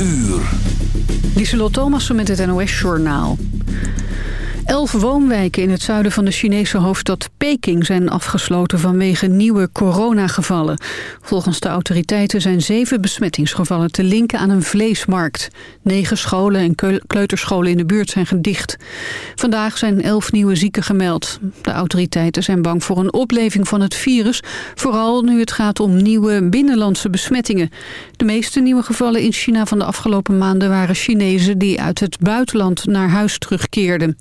uur. Lieselot Thomassen met het NOS-journaal. Elf woonwijken in het zuiden van de Chinese hoofdstad Peking zijn afgesloten vanwege nieuwe coronagevallen. Volgens de autoriteiten zijn zeven besmettingsgevallen te linken aan een vleesmarkt. Negen scholen en kleuterscholen in de buurt zijn gedicht. Vandaag zijn elf nieuwe zieken gemeld. De autoriteiten zijn bang voor een opleving van het virus, vooral nu het gaat om nieuwe binnenlandse besmettingen. De meeste nieuwe gevallen in China van de afgelopen maanden waren Chinezen die uit het buitenland naar huis terugkeerden.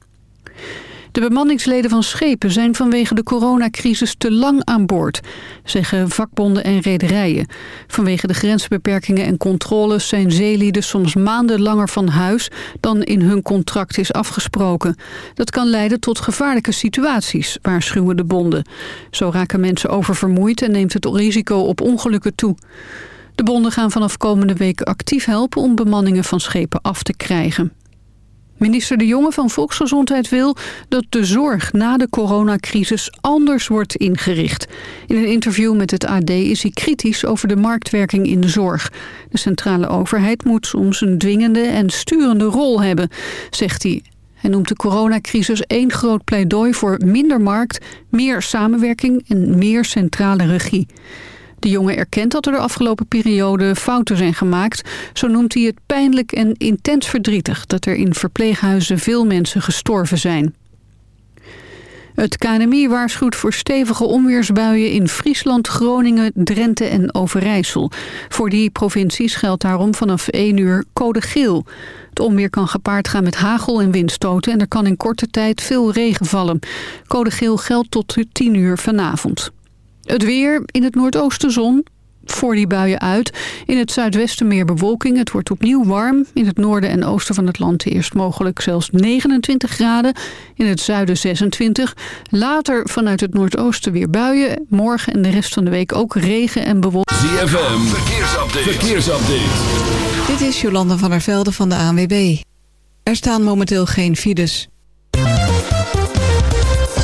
De bemanningsleden van schepen zijn vanwege de coronacrisis te lang aan boord, zeggen vakbonden en rederijen. Vanwege de grensbeperkingen en controles zijn zeelieden soms maanden langer van huis dan in hun contract is afgesproken. Dat kan leiden tot gevaarlijke situaties, waarschuwen de bonden. Zo raken mensen oververmoeid en neemt het risico op ongelukken toe. De bonden gaan vanaf komende week actief helpen om bemanningen van schepen af te krijgen. Minister De Jonge van Volksgezondheid wil dat de zorg na de coronacrisis anders wordt ingericht. In een interview met het AD is hij kritisch over de marktwerking in de zorg. De centrale overheid moet soms een dwingende en sturende rol hebben, zegt hij. Hij noemt de coronacrisis één groot pleidooi voor minder markt, meer samenwerking en meer centrale regie. De jongen erkent dat er de afgelopen periode fouten zijn gemaakt. Zo noemt hij het pijnlijk en intens verdrietig... dat er in verpleeghuizen veel mensen gestorven zijn. Het KNMI waarschuwt voor stevige onweersbuien in Friesland, Groningen, Drenthe en Overijssel. Voor die provincies geldt daarom vanaf 1 uur code geel. Het onweer kan gepaard gaan met hagel en windstoten en er kan in korte tijd veel regen vallen. Code geel geldt tot 10 uur vanavond. Het weer, in het noordoosten zon, voor die buien uit. In het zuidwesten meer bewolking. Het wordt opnieuw warm. In het noorden en oosten van het land eerst mogelijk zelfs 29 graden. In het zuiden 26. Later vanuit het noordoosten weer buien. Morgen en de rest van de week ook regen en bewolking. ZFM, verkeersupdate. verkeersupdate. Dit is Jolanda van der Velde van de ANWB. Er staan momenteel geen files.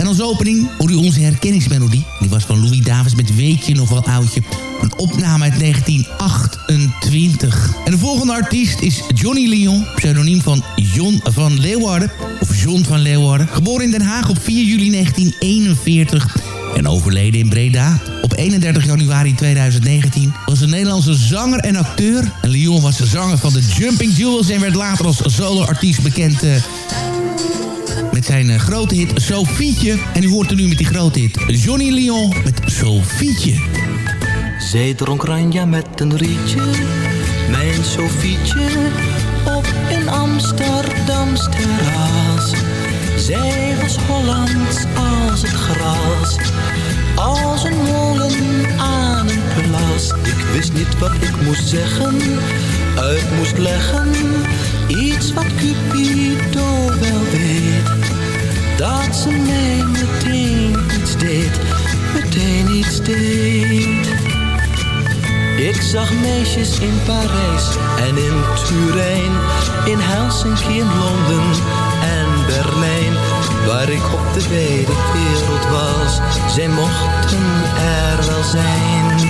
En als opening hoor u onze herkenningsmelodie. Die was van Louis Davis met Weetje nog wel oudje. Een opname uit 1928. En de volgende artiest is Johnny Leon, pseudoniem van John van Leeuwarden. Of John van Leeuwarden. Geboren in Den Haag op 4 juli 1941 en overleden in Breda. Op 31 januari 2019 was een Nederlandse zanger en acteur. En Leon was de zanger van de Jumping Jewels en werd later als solo-artiest bekend... eh, met zijn eh, grote hit Sofietje. En u hoort er nu met die grote hit Johnny Leon met Sofietje. Zij dronk ranja met een rietje, mijn Sofietje, op een Amsterdams terras. Zij was Hollands als het gras, als een molen aan een plas. Ik wist niet wat ik moest zeggen, uit moest leggen, iets wat Cupido wel weet. Dat ze mij meteen iets deed, meteen iets deed. Ik zag meisjes in Parijs en in Turijn, in Helsinki, in Londen en Berlijn. Waar ik op de wijde wereld was, zij mochten er wel zijn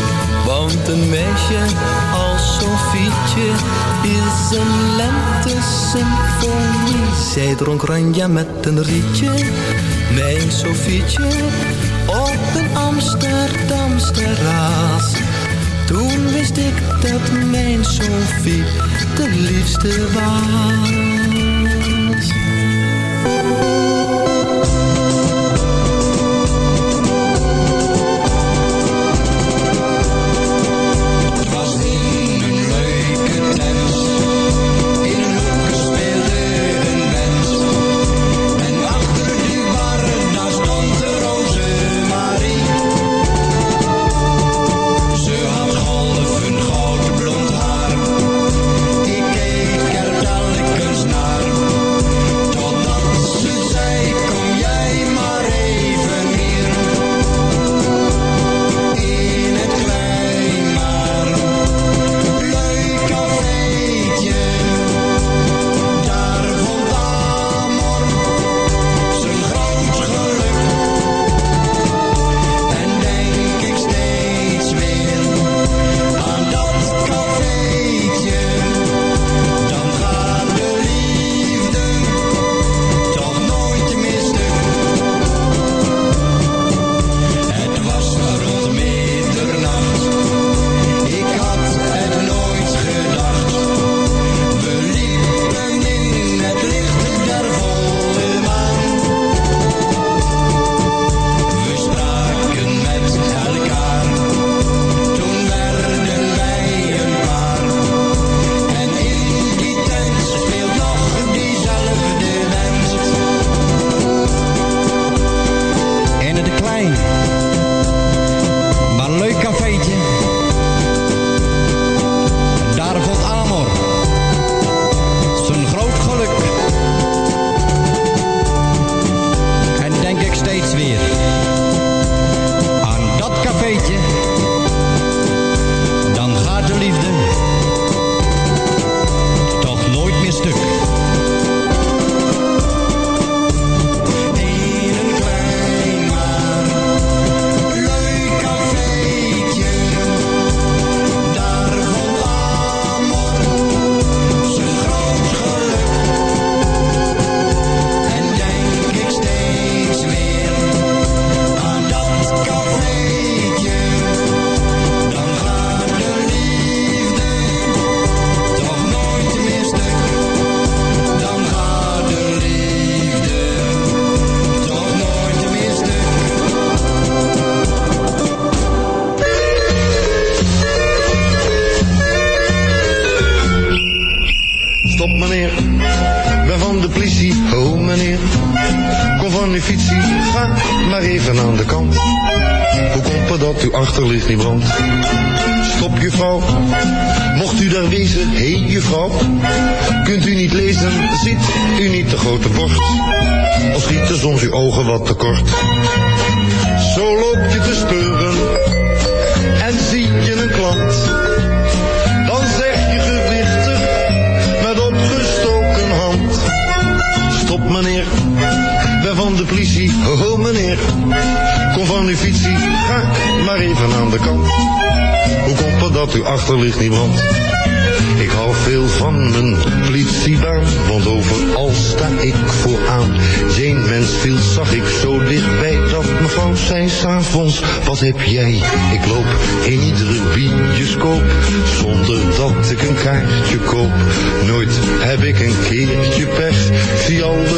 want een meisje als Sofietje is een lente-symfonie. Zij dronk ranja met een rietje, mijn Sofietje, op een Amsterdamsterras. Toen wist ik dat mijn Sofie de liefste was.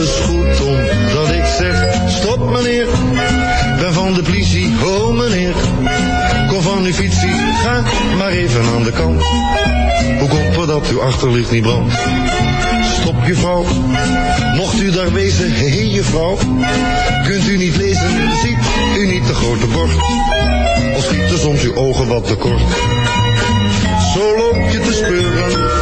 Is goed omdat ik zeg, stop meneer. Ben van de politie, ho oh meneer. Kom van uw fietsie, ga maar even aan de kant. Hoe komt het dat uw achterlicht niet brandt? Stop je vrouw. mocht u daar wezen, hé je vrouw. Kunt u niet lezen, ziet u niet de grote bord. Of schieten soms uw ogen wat tekort. Zo loop je te speuren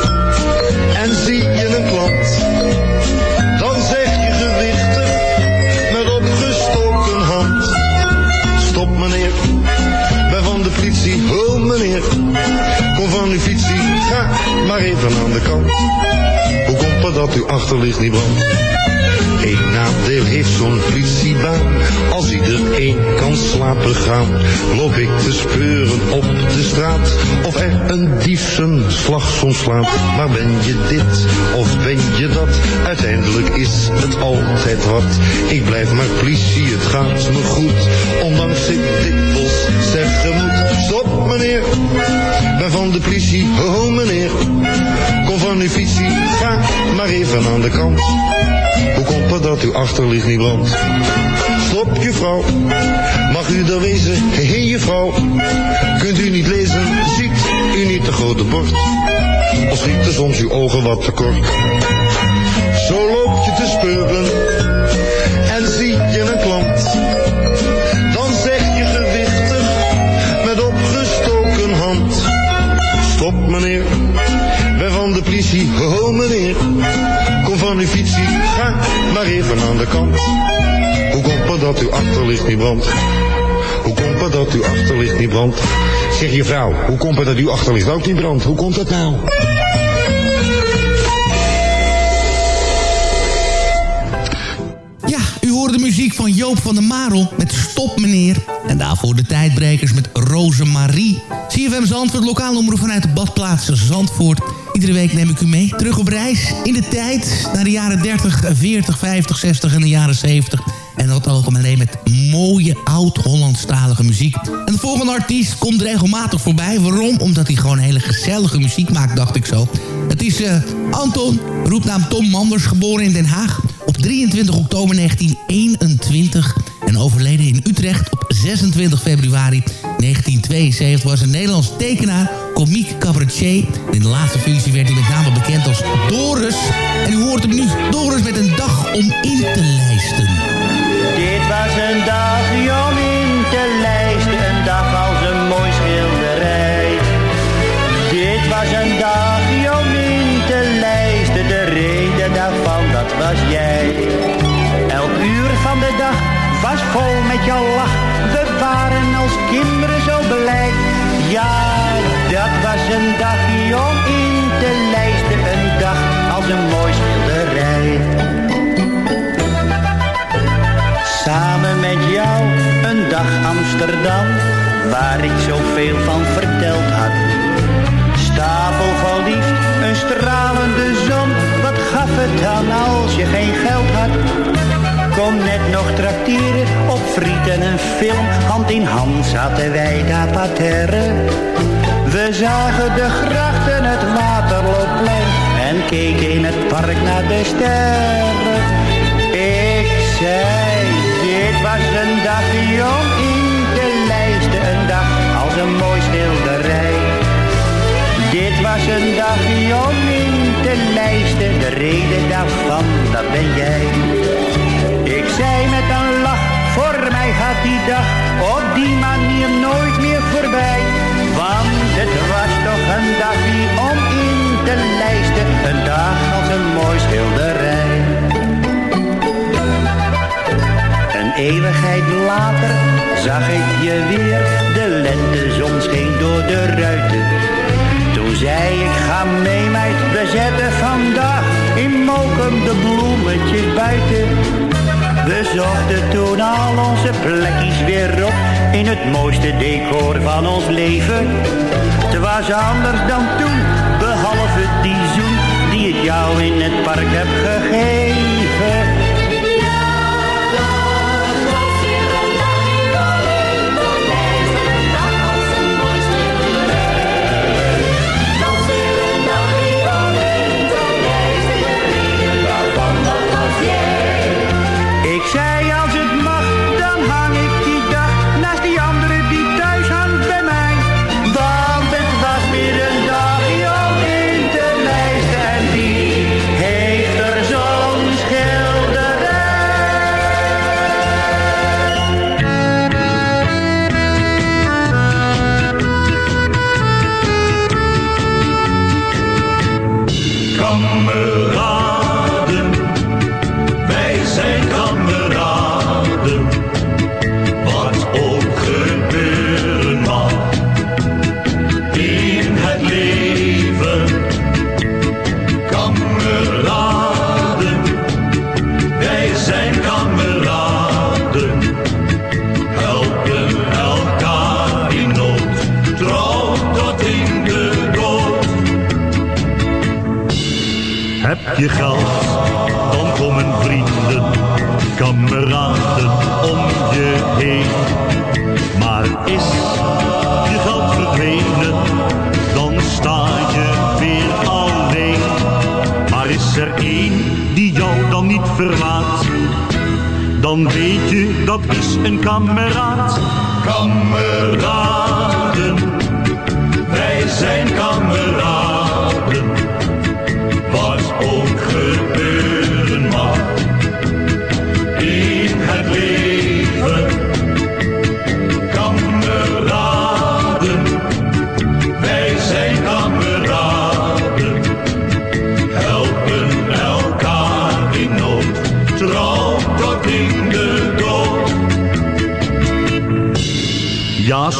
Kom van uw fietsie, ga maar even aan de kant. Hoe komt het dat uw achterlicht niet brandt? Heeft zo'n politiebaan. Als iedereen kan slapen gaan, loop ik te speuren op de straat. Of er een dief zijn slag soms slaat. Maar ben je dit of ben je dat? Uiteindelijk is het altijd wat. Ik blijf maar politie, het gaat me goed. Ondanks ik dikwijls zeggen moet. Stop meneer, ben van de politie, oh meneer. Kom van uw fietsie, ga maar even aan de kant. Hoe komt het dat uw Stop juffrouw, mag u daar wezen? Hé hey, juffrouw, kunt u niet lezen? Ziet u niet de grote bord? Of schieten soms uw ogen wat te kort? Zo loop je te speuren en zie je een klant. Dan zeg je gewichtig met opgestoken hand. Stop meneer, ben van de politie, oh meneer. Ga maar even aan de kant. Hoe komt het dat uw achterlicht niet brandt? Hoe komt het dat uw achterlicht niet brandt? Zeg je vrouw, hoe komt het dat uw achterlicht ook niet brandt? Hoe komt dat nou? Ja, u hoorde de muziek van Joop van der Marel met Stop meneer. En daarvoor de tijdbrekers met Rosemarie. CFM Zandvoort, lokaal omroep vanuit de badplaats Zandvoort. Iedere week neem ik u mee, terug op reis in de tijd... naar de jaren 30, 40, 50, 60 en de jaren 70... En dat ook alleen met mooie oud-Hollandstalige muziek. En de volgende artiest komt regelmatig voorbij. Waarom? Omdat hij gewoon hele gezellige muziek maakt, dacht ik zo. Het is uh, Anton, roepnaam Tom Manders, geboren in Den Haag... op 23 oktober 1921 en overleden in Utrecht op 26 februari 1972... was een Nederlands tekenaar, komiek, cabaretier. In de laatste functie werd hij met name bekend als Doris. En u hoort hem nu, Doris met een dag om in te lijsten. Dit was een dag om in te lijsten, een dag als een mooi schilderij. Dit was een dag om in te lijsten, de reden daarvan dat was jij. Elk uur van de dag was vol met jouw een dag om in te lijsten, een dag als een mooi schilderij. Samen met jou een dag Amsterdam, waar ik zoveel van verteld had. Stapel van liefd, een stralende zon, wat gaf het dan als je geen geld had? Kom net nog trakteren op friet en een film, hand in hand zaten wij daar parterre. We zagen de grachten, het waterloopplein en keken in het park naar de sterren. Ik zei dit was een dag om in te lijsten, een dag als een mooi schilderij. Dit was een dag om in te lijsten, de reden daarvan, dat ben jij. Ik zei met een lach, voor mij gaat die dag op die manier nooit meer voorbij. Het was toch een dag om in te lijsten, een dag als een mooi schilderij. Een eeuwigheid later zag ik je weer, de lentezon scheen door de ruiten. Toen zei ik, ga mee meid, we zetten vandaag in Mokum de bloemetjes buiten. We zochten toen al onze plekjes weer op, in het mooiste decor van ons leven. Het was anders dan toen, behalve die zoen, die ik jou in het park heb gegeven. Een kameraad.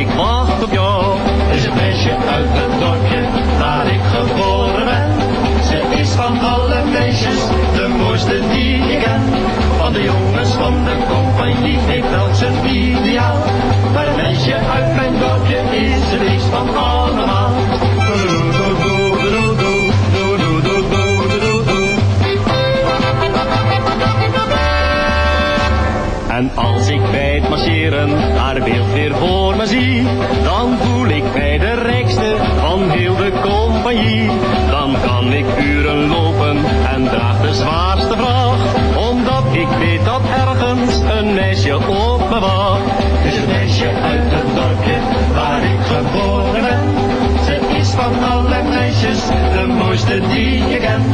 Ik wacht op jou. Is een meisje uit het dorpje waar ik geboren ben. Ze is van alle meisjes de mooiste die ik ken. Van de jongens van de compagnie heeft dat zijn ideaal. Maar een meisje uit mijn dorpje is het liefst van allemaal. En als ik bij het marcheren haar beeld weer voor me zie, dan voel ik mij de rijkste van heel de compagnie. Dan kan ik uren lopen en draag de zwaarste vracht, omdat ik weet dat ergens een meisje op me wacht. Het is een meisje uit het dorpje waar ik geboren ben. Ze is van alle die je kent.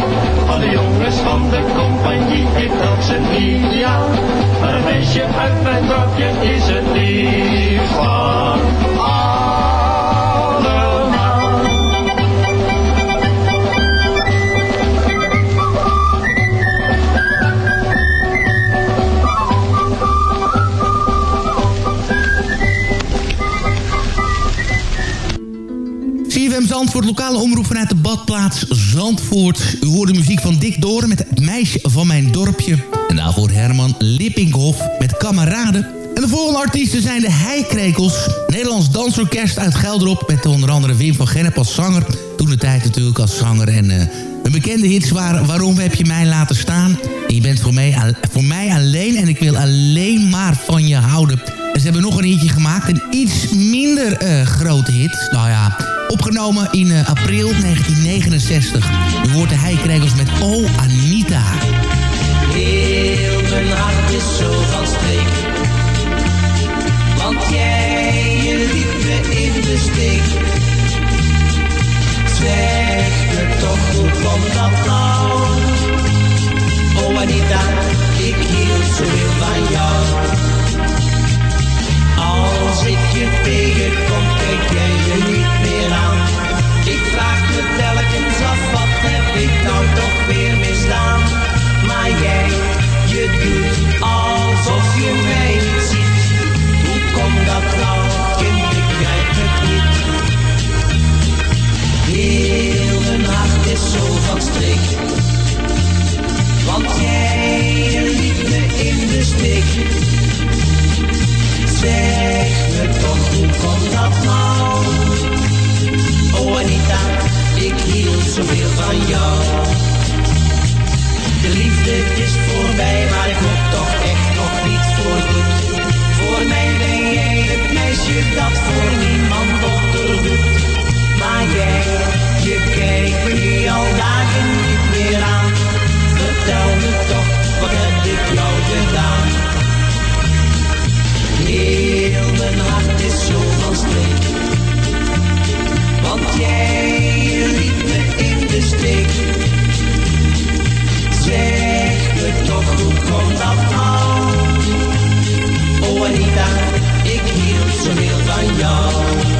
Van de jongens van de compagnie heeft dat zijn ideaal. Maar een meisje uit mijn dorpje is het lief van Zandvoort, lokale omroep vanuit de badplaats Zandvoort. U hoort de muziek van Dick Doren met Het Meisje van Mijn Dorpje. En daarvoor Herman Lippinghoff met Kameraden. En de volgende artiesten zijn de Heikrekels. Nederlands dansorkest uit Gelderop met onder andere Wim van Gennep als zanger. toen de tijd natuurlijk als zanger. En uh, een bekende hits waren Waarom heb je mij laten staan? je bent voor mij, voor mij alleen en ik wil alleen maar van je houden. En ze hebben nog een hitje gemaakt, een iets minder uh, grote hit. Nou ja, opgenomen in uh, april 1969. U hoort de heikregels met Oh Anita. Heel mijn hart is zo van streek. Want jij, je liet me in de steek. Zeg me toch, hoe komt dat nou? Oh Anita, ik hield zoveel van jou. Als ik je tegenkom, kijk jij af, wat heb ik nou toch weer misdaan? Maar jij, je doet alsof je mij niet ziet. Hoe komt dat nou, kind, ik begrijp het niet. Heel mijn hart is zo van streek. Want jij liet me in de steek. Zeg me toch, hoe komt dat nou? Oh Anita, ik hield zoveel van jou. De liefde is voorbij, maar ik hoop toch echt nog niet voor goed. Voor mij ben jij het meisje dat voor niemand dochter doet. Maar jij, je kijkt me nu al dagen niet meer aan. Vertel me toch, wat heb ik jou gedaan? Heel mijn hart is zo van streek. Want jij liet me in de steek. Zeg me toch, hoe komt dat nou? Oh Anita, ik hield zoveel van jou.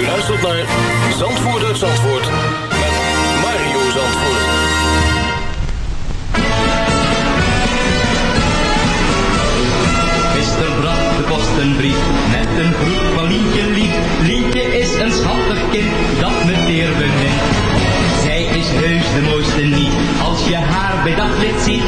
U luistert naar Zandvoort uit Zandvoort met Mario Zandvoort. Mister bracht de post een brief met een groet van Lientje lief. Lientje is een schattig kind dat me teer bemint. Zij is heus de mooiste niet, als je haar bij daglicht ziet.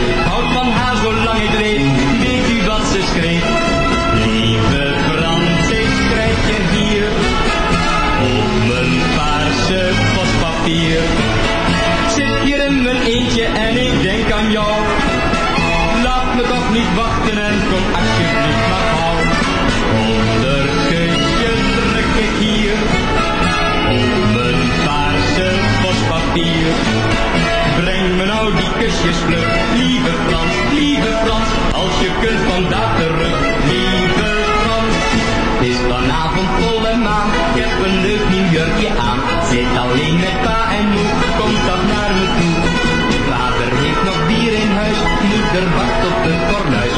Kusjes vlug, lieve Frans, lieve Frans, als je kunt vandaag terug, lieve Frans. Het is vanavond volle maan, ik heb een leuk nieuw jurkje aan. Zit alleen met pa en moe, komt dat naar me toe. Vader heeft nog bier in huis, moeder wacht op het fornuis.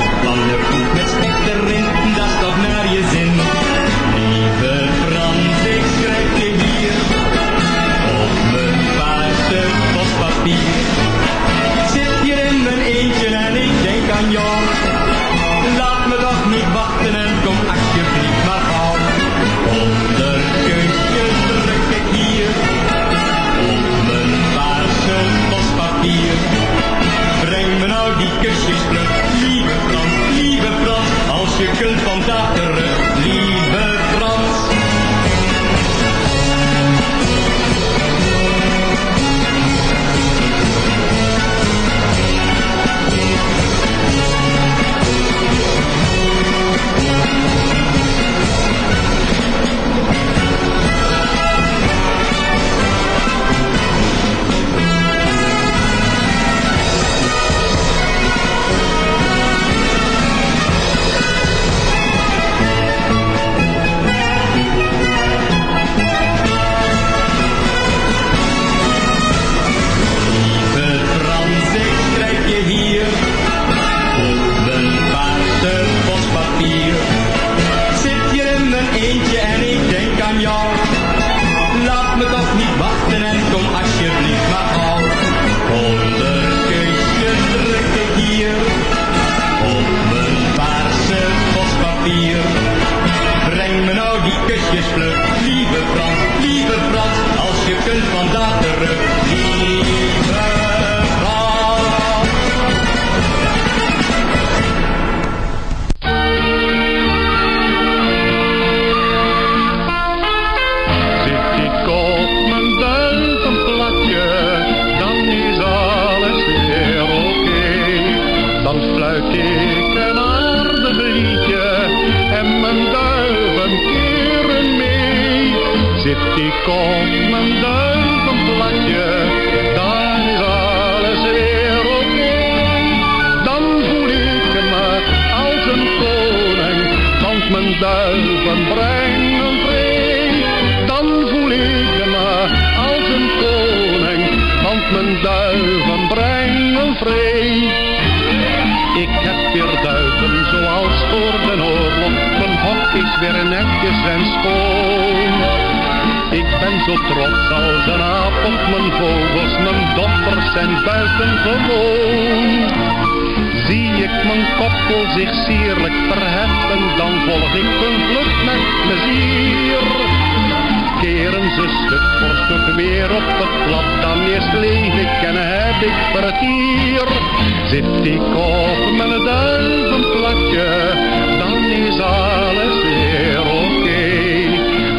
Zit ik op mijn duivenplatje, dan is alles weer oké.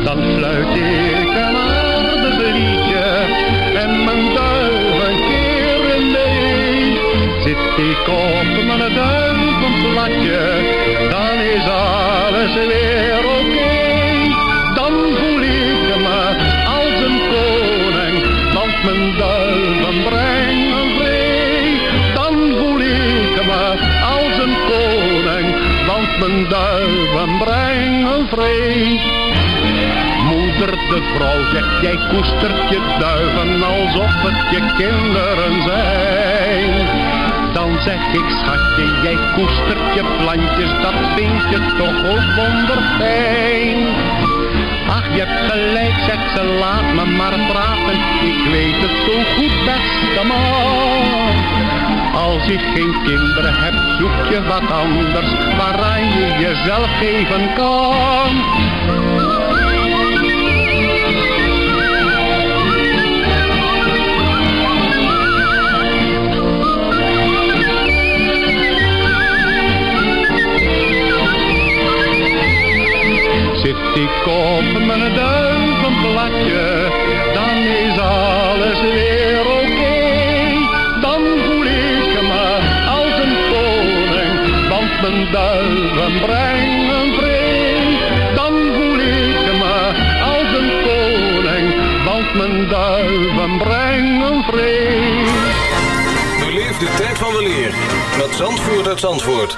Dan fluit ik een aardig liedje en mijn duiven keren mee. Zit ik op mijn duivenplatje, dan is alles weer mijn duiven brengen vrede. Moeder de vrouw zegt, jij koestert je duiven alsof het je kinderen zijn. Dan zeg ik, schatje, jij koestert je plantjes, dat vind je toch ook wonderfijn. Ach, je hebt gelijk, zegt ze, laat me maar praten, ik weet het zo goed, beste man. Als je geen kinderen hebt, zoek je wat anders, waaraan je jezelf geven kan. Zit ik op mijn duivenplatje, dan is alles weer mijn duiven brengen vrede. Dan voel ik me als een koning, want mijn duiven brengen vrede. Beleef de tijd van de leer met Zandvoort uit Zandvoort.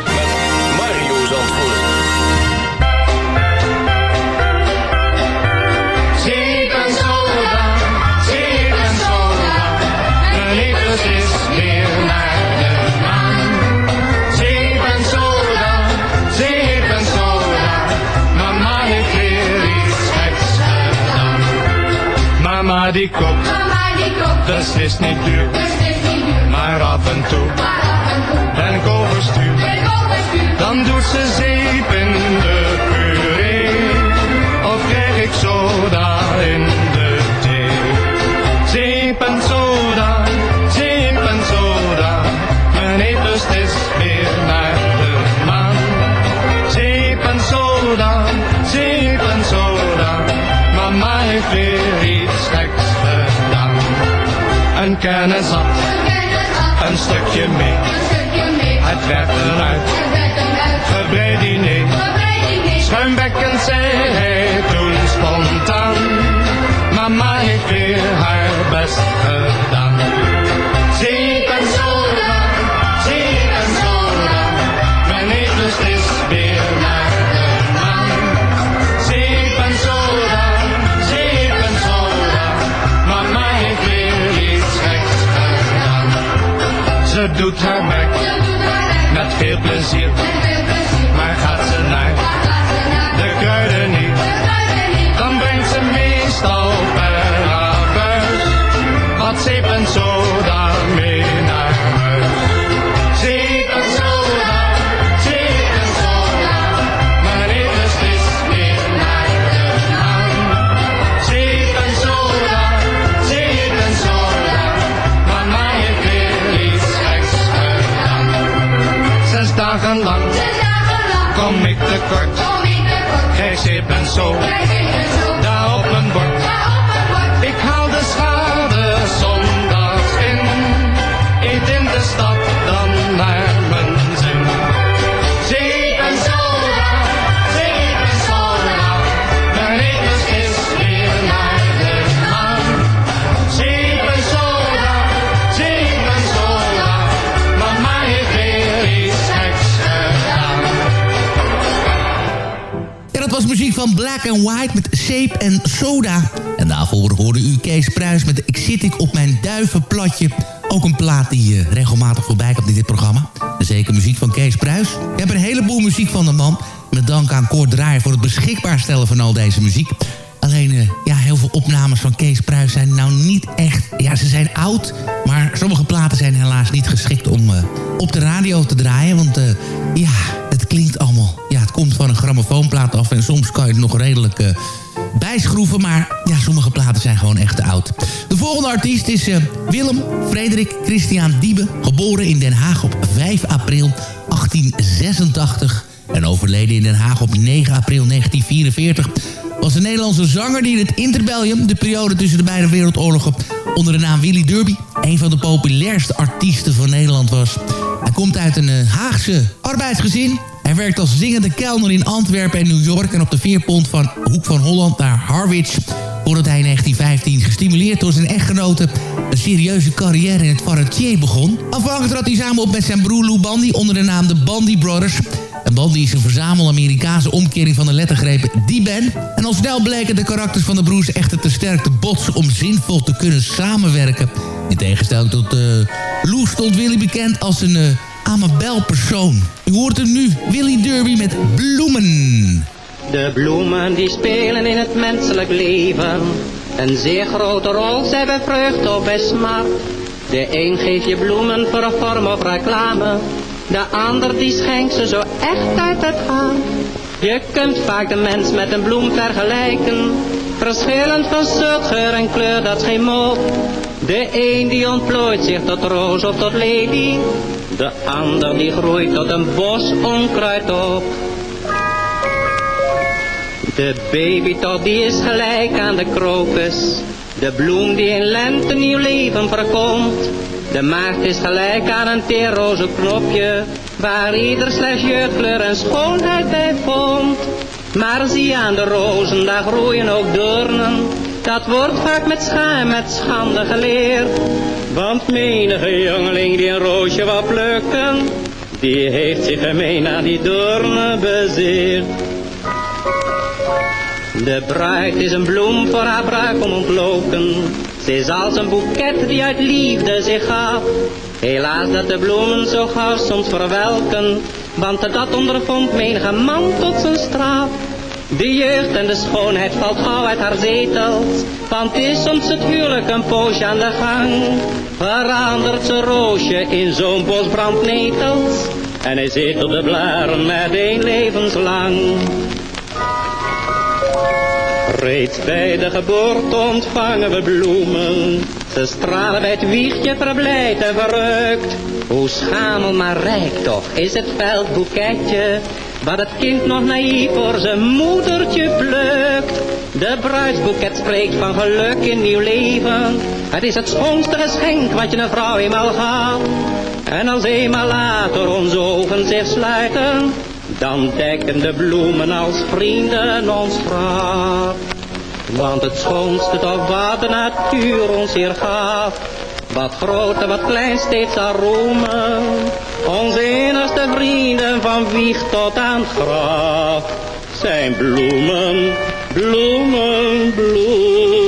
Mama die koopt, dat is niet duur, maar af en toe. Ben ik overstuur. Dan doet ze zeep in Een had, een stukje mee, het werd eruit, gebreid diner. Schuimbekkend zei hij toen spontaan, mama heeft weer haar best doet haar werk met veel plezier. Krijg zeep Black White met Shape en Soda. En daarvoor hoorde u Kees Pruis met Ik zit ik op mijn duivenplatje. Ook een plaat die eh, regelmatig voorbij komt in dit programma. Zeker muziek van Kees Pruis. Ik heb een heleboel muziek van de man. Met dank aan Kort Draaier voor het beschikbaar stellen van al deze muziek. Alleen, eh, ja, heel veel opnames van Kees Pruis zijn nou niet echt... Ja, ze zijn oud, maar sommige platen zijn helaas niet geschikt om eh, op de radio te draaien. Want ja, het klinkt allemaal... grammofoonplaat af en soms kan je het nog redelijk... eh, bijschroeven, maar ja, sommige platen zijn gewoon echt te oud. De volgende artiest is eh, Willem Frederik Christian Diebe, geboren in Den Haag op 5 april 1886 en overleden in Den Haag op 9 april 1944 was een Nederlandse zanger die in het interbellum, de periode tussen de beide wereldoorlogen, onder de naam Willy Derby, een van de populairste artiesten van Nederland was. Hij komt uit een eh, Haagse arbeidsgezin. Hij werkt als zingende kelner in Antwerpen en New York... en op de veerpont van Hoek van Holland naar Harwich... voordat hij in 1915, gestimuleerd door zijn echtgenote... een serieuze carrière in het faratier begon. Afhankelijk trad hij samen op met zijn broer Lou Bandy... onder de naam de Bandy Brothers... En Bandy is een verzamel Amerikaanse omkering van de lettergrepen die ben. En al snel bleken de karakters van de broers echter te sterk te botsen om zinvol te kunnen samenwerken. In tegenstelling tot uh, Lou stond Willy bekend als een uh, U hoort hem nu, Willy Derby met Bloemen. De bloemen die spelen in het menselijk leven. Een zeer grote rol, zij bij vreugde of bij smart. De een geeft je bloemen voor een vorm of reclame. De ander die schenkt ze zo echt uit het hart. Je kunt vaak de mens met een bloem vergelijken. Verschillend van soort, geur en kleur, dat is geen mop. De een die ontplooit zich tot roos of tot lelie. De ander die groeit tot een bos onkruid op. De babytot die is gelijk aan de krokus. De bloem die in lente nieuw leven verkomt. De maagd is gelijk aan een teerroze knopje, waar ieder slechts jeugdkleur en schoonheid bij vond. Maar zie aan de rozen, daar groeien ook doornen. Dat wordt vaak met schaam, met schande geleerd. Want menige jongeling die een roosje wou plukken, die heeft zich gemeen aan die doornen bezeerd. De bruid is een bloem voor haar bruid om ontloken. Ze is als een boeket die uit liefde zich gaf. Helaas dat de bloemen zo gauw soms verwelken, want dat ondervond menige man tot zijn straf. De jeugd en de schoonheid valt gauw uit haar zetels, want is soms het huwelijk een poosje aan de gang. Verandert ze roosje in zo'n bos brandnetels, en hij zit op de blaren met een levenslang. Reeds bij de geboorte ontvangen we bloemen. Ze stralen bij het wiegje verblijd en verrukt. Hoe schamel maar rijk toch is het veldboeketje. Wat het kind nog naïef voor zijn moedertje plukt. De bruidsboeket spreekt van geluk in nieuw leven. Het is het schoonste geschenk wat je een vrouw eenmaal gaat. En als eenmaal later onze ogen zich sluiten dan dekken de bloemen als vrienden ons graf. Want het schoonste toch wat de natuur ons hier gaf, wat groot en wat klein steeds aromen, onze innigste vrienden van wieg tot aan graf, zijn bloemen, bloemen, bloemen.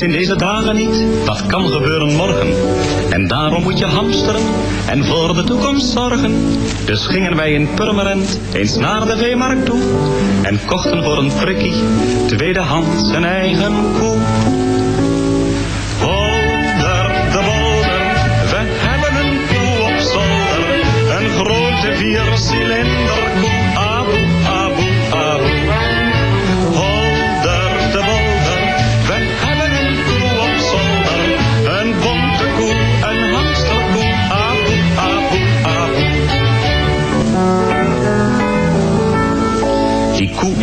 Weet in deze dagen niet, wat kan gebeuren morgen. En daarom moet je hamsteren en voor de toekomst zorgen. Dus gingen wij in Purmerend eens naar de veemarkt toe. En kochten voor een prikkie, tweedehands een eigen koe. Holder de bolder, we hebben een koe op zolder. Een grote viercilinder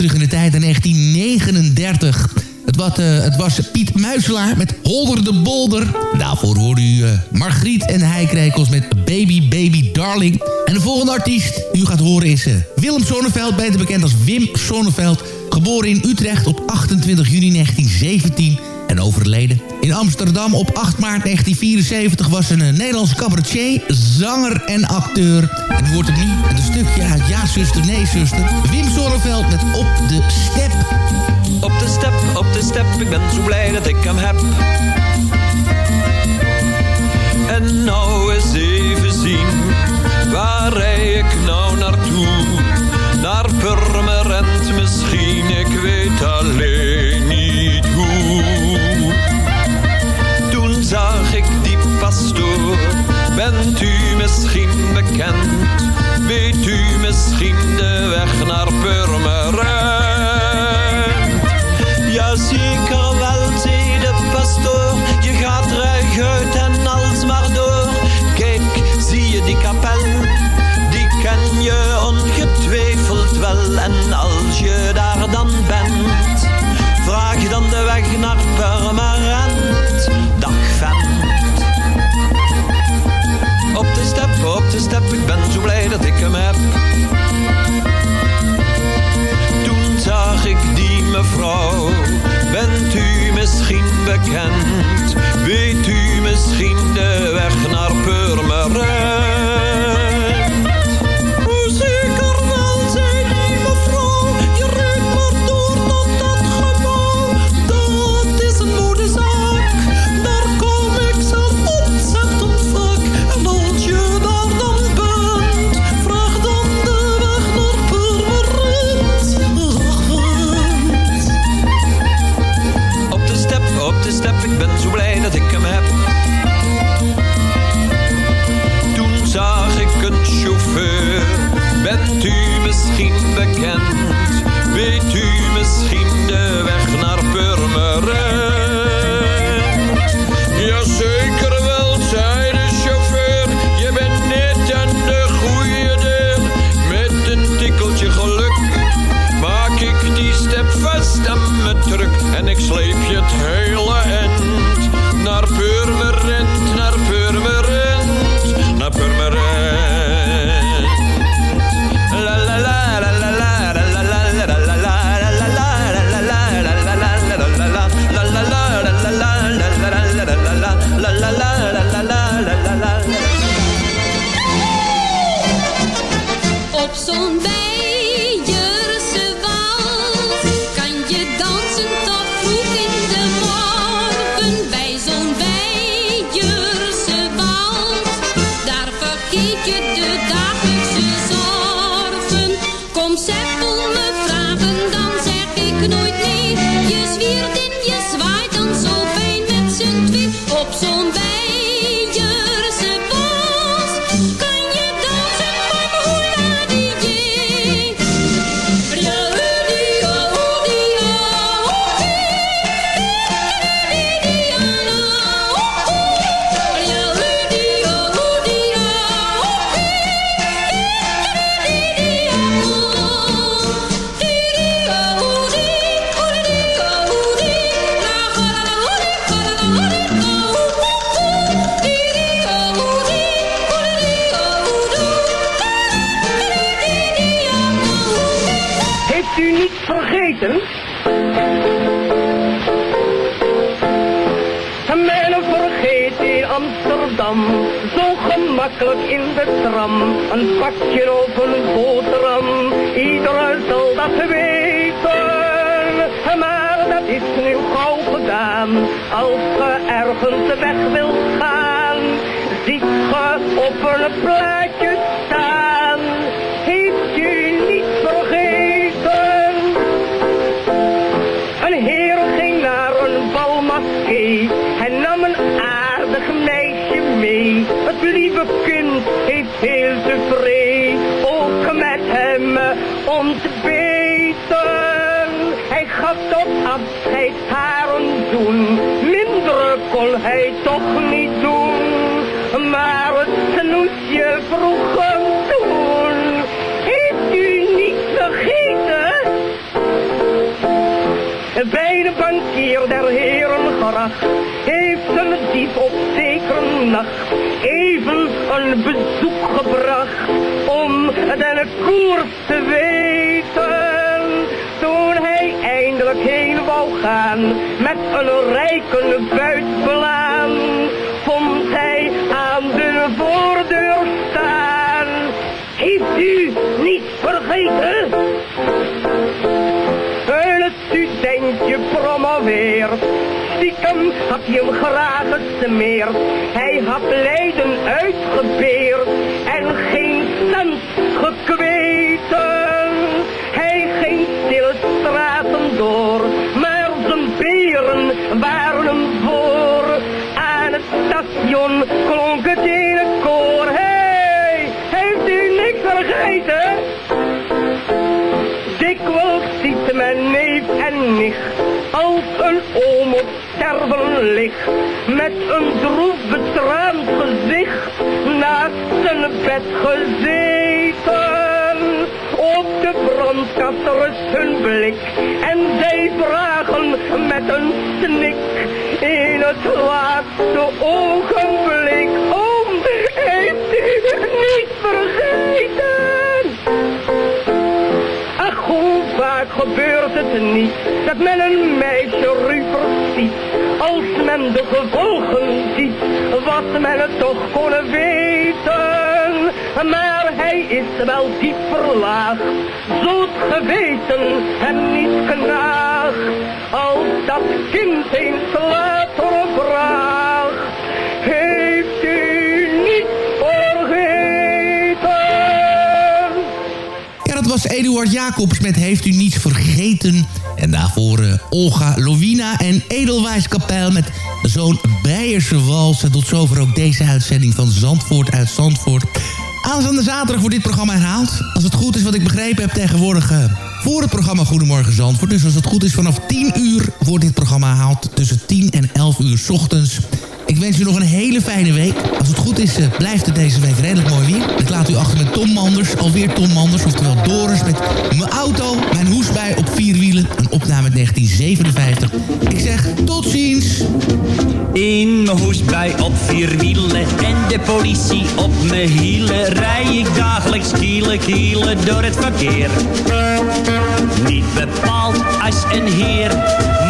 terug in de tijd in 1939. Het wat, eh, het was Piet Muiselaar met Holder de Bolder. Daarvoor hoorde u eh, Margriet en Heikrekels met Baby Baby Darling. En de volgende artiest die u gaat horen is eh, Willem Sonneveld, beter bekend als Wim Sonneveld. Geboren in Utrecht op 28 juni 1917 en overleden. In Amsterdam op 8 maart 1974 was een eh, Nederlandse cabaretier, zanger en acteur. En u hoort met een stukje uit Ja zuster, nee zuster. Wim Sonneveld met Op de Step. Op de step, op de step, ik ben zo blij dat ik hem heb. En nou eens even zien, waar rij ik can Weet u misschien de weg naar Purmerend? Amsterdam, zo gemakkelijk in de tram. Een pakje of een boterham, iedereen zal dat weten. Maar dat is nu gauw gedaan, als ge ergens weg wilt gaan. Ziet ge op een plaatje heel tevreden ook met hem ontbeten. Hij gaf tot afscheid haar een zoen. Minder kon hij toch niet doen. Maar het snoesje vroeg hem toen. Heeft u niet vergeten? Bij de bankier der heren heeft een dief op zekere nacht even een bezoek gebracht om den koers te weten. Toen hij eindelijk heen wou gaan met een rijke buitbelaan, vond hij aan de voordeur staan. Heeft u niet vergeten? Een studentje promoveert. Stiekem had hij hem graag gesmeerd. Hij had lijden uitgebeerd en geen cent gekweten. Hij ging stille straten door, maar zijn beren waren hem voor. Aan het station klonk het ene koor. Hey, heeft u niks vergeten? Dikwijls ziet mijn neef en nicht als een oom op sterven ligt. Met een droef betraand gezicht naast zijn bed gezeten. Op de brandkast rust hun blik en zij vragen met een snik in het laatste ogenblik. Oom, heeft niet vergeten? Hoe vaak gebeurt het niet dat men een meisje ruper ziet. Als men de gevolgen ziet, wat men het toch kon weten. Maar hij is wel diep verlaagd, het geweten hem niet knaagt. Als dat kind eens later vraagt, was Eduard Jacobs met Heeft u niets vergeten. En daarvoor eh, Olga Lovina en Edelwijs Kapel met zo'n Beierse wals. En tot zover ook deze uitzending van Zandvoort uit Zandvoort. Aanstaande zaterdag wordt dit programma herhaald. Als het goed is wat ik begrepen heb tegenwoordig... eh, voor het programma Goedemorgen Zandvoort. Dus als het goed is vanaf 10 uur wordt dit programma herhaald. Tussen 10 en 11 uur ochtends. Ik wens u nog een hele fijne week. Als het goed is, eh, blijft het deze week redelijk mooi weer. Ik laat u achter met Tom Manders. Alweer Tom Manders, oftewel Doris. Met mijn auto, mijn hoesbij op vier wielen. Een opname uit 1957. Ik zeg tot ziens. In mijn hoesbui op vier wielen en de politie op mijn hielen rij ik dagelijks kielen kielen door het verkeer. Niet bepaald als een heer,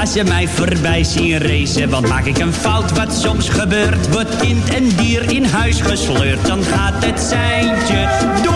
Als ze mij voorbij zien racen, want maak ik een fout wat soms gebeurt. Wordt kind en dier in huis gesleurd, dan gaat het seintje door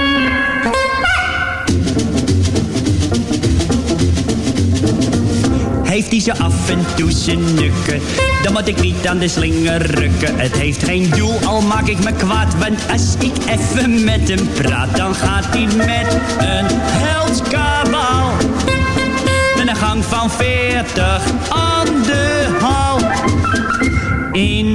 Heeft hij ze af en toe zijn nukken, dan moet ik niet aan de slinger rukken. Het heeft geen doel, al maak ik me kwaad, want als ik even met hem praat, dan gaat hij met een heldskabaal. Met een gang van 40 aan de hal.